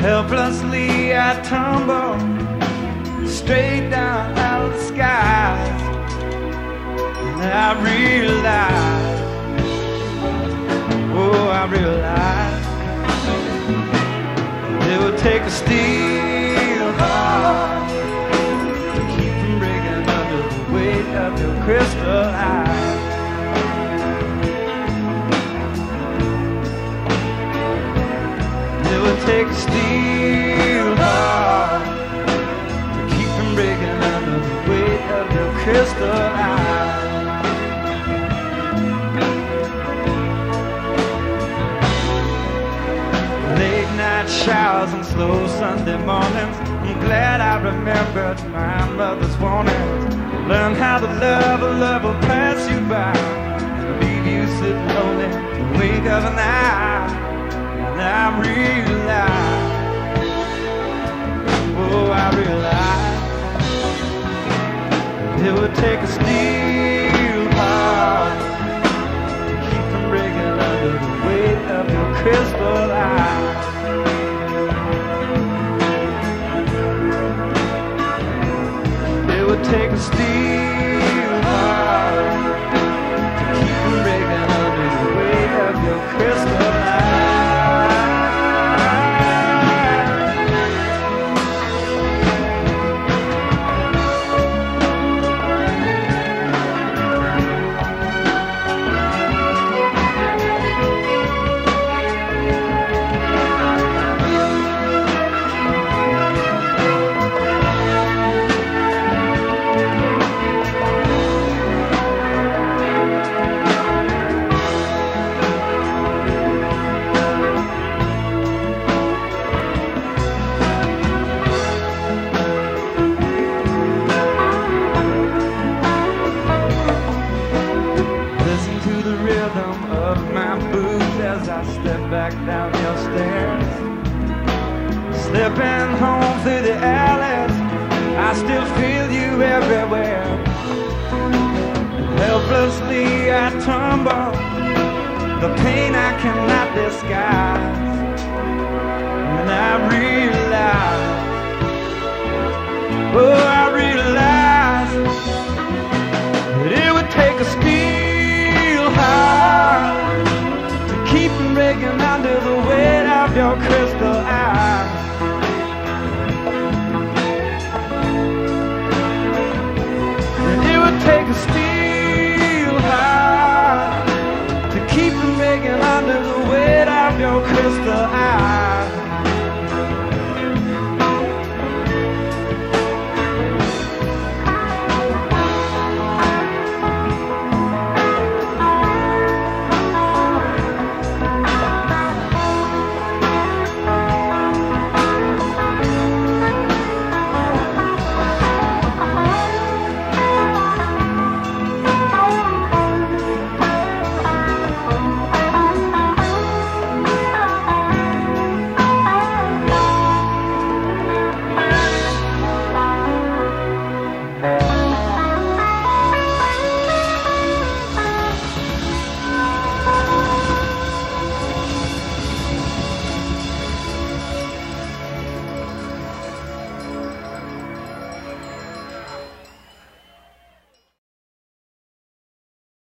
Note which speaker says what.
Speaker 1: Helplessly I tumble straight down out of the sky. And I realize, oh, I realize it would take a steel heart to keep from breaking under the weight of your crystal eyes. Take a steel heart to keep from breaking under the weight of your crystal eyes. Late night showers and slow Sunday mornings. I'm glad I remembered my mother's warnings. Learn how to love, a love will pass you by. Leave you sitting lonely, wink of an eye. Oh, take a steel to keep from breaking under the weight of your crystal. It would take a steel as I step back down your stairs. Slipping home through the alleys, I still feel you everywhere. Helplessly I tumble, the pain I cannot disguise. Crystal eyes.